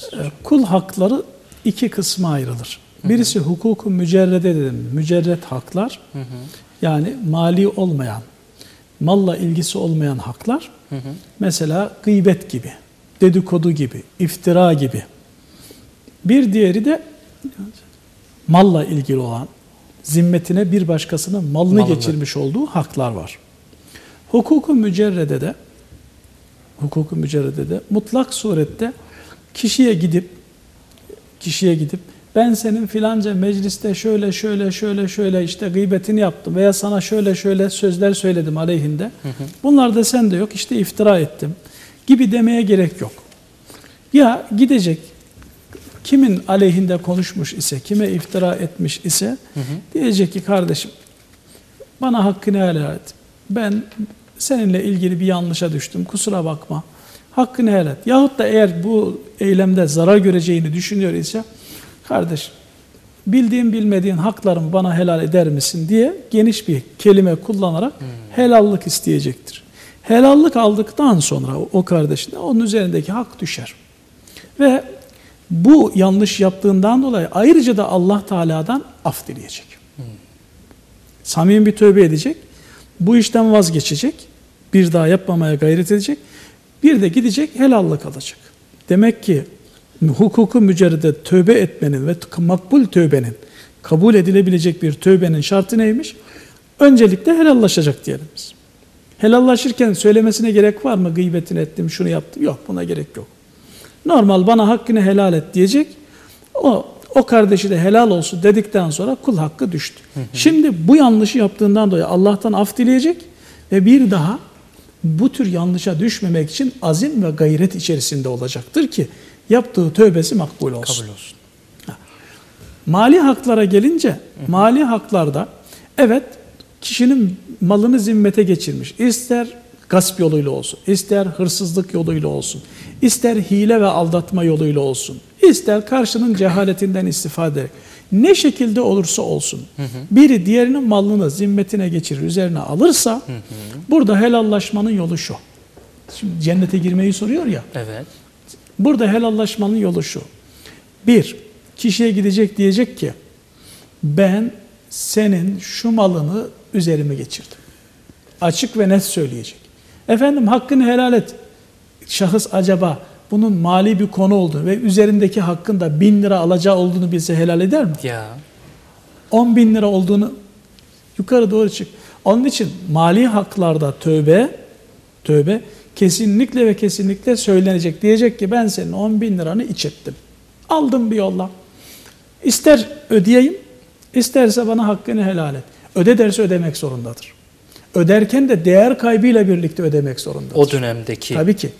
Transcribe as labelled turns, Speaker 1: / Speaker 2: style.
Speaker 1: Ee, Kul hakları iki kısma ayrılır. Birisi hukuku mücerrede dedim. Mücerret haklar. Yani mali olmayan, malla ilgisi olmayan haklar. Mesela gıybet gibi, dedikodu gibi, iftira gibi. Bir diğeri de malla ilgili olan, zimmetine bir başkasının malını
Speaker 2: Malını.
Speaker 1: geçirmiş olduğu haklar var. Hukuku mücerrede de hukuku mücerrede de mutlak surette kişiye gidip kişiye gidip ben senin filanca mecliste şöyle şöyle şöyle şöyle işte gıybetini yaptım veya sana şöyle şöyle sözler söyledim aleyhinde. Bunlar da sende yok işte iftira ettim gibi demeye gerek yok. Ya gidecek kimin aleyhinde konuşmuş ise, kime iftira etmiş ise diyecek ki kardeşim bana hakkını helal et. Ben seninle ilgili bir yanlışa düştüm. Kusura bakma. Hakkını helal et. Yahut da eğer bu eylemde zarar göreceğini düşünüyor ise kardeş bildiğin bilmediğin haklarımı bana helal eder misin diye geniş bir kelime kullanarak helallik isteyecektir. Helallik aldıktan sonra o- kardeşine onun üzerindeki hak düşer. Ve bu yanlış yaptığından dolayı ayrıca da Allah Teala'dan af dileyecek. Samimi bir tövbe edecek. Bu işten vazgeçecek. Bir daha yapmamaya gayret edecek. Bir de gidecek helallik alacak. Demek ki hukuku mücerrede tövbe etmenin ve makbul tövbenin kabul edilebilecek bir tövbenin şartı neymiş? Öncelikle helallaşacak diyelim biz. Helallaşırken söylemesine gerek var mı? Gıybetini ettim, şunu yaptım. Yok buna gerek yok. Normal bana hakkını helal et diyecek. O o kardeşi de helal olsun dedikten sonra kul hakkı düştü. Şimdi bu yanlışı yaptığından dolayı Allah'tan af dileyecek ve bir daha bu tür yanlışa düşmemek için azim ve gayret içerisinde olacaktır ki yaptığı tövbesi makbul olsun.
Speaker 2: Kabul olsun.
Speaker 1: Mali haklara gelince mali haklarda evet kişinin malını zimmete geçirmiş. İster gasp yoluyla olsun, ister hırsızlık yoluyla olsun, ister hile ve aldatma yoluyla olsun, ister karşının cehaletinden istifade ederek. Ne şekilde olursa olsun biri diğerinin malını zimmetine geçirir, üzerine alırsa burada helallaşmanın yolu şu. Şimdi cennete girmeyi soruyor ya.
Speaker 2: Evet.
Speaker 1: Burada helallaşmanın yolu şu. Bir, kişiye gidecek diyecek ki ben senin şu malını üzerime geçirdim. Açık ve net söyleyecek. Efendim hakkını helal et. Şahıs acaba bunun mali bir konu olduğunu ve üzerindeki hakkın da bin lira alacağı olduğunu bilse helal eder mi?
Speaker 2: Ya.
Speaker 1: 10 bin lira olduğunu yukarı doğru çık. Onun için mali haklarda tövbe, tövbe kesinlikle ve kesinlikle söylenecek. Diyecek ki ben senin 10 bin liranı iç ettim. Aldım bir yolla. İster ödeyeyim, isterse bana hakkını helal et. Öde derse ödemek zorundadır. Öderken de değer kaybıyla birlikte ödemek zorundadır.
Speaker 2: O dönemdeki.
Speaker 1: Tabii ki.